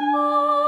Oh.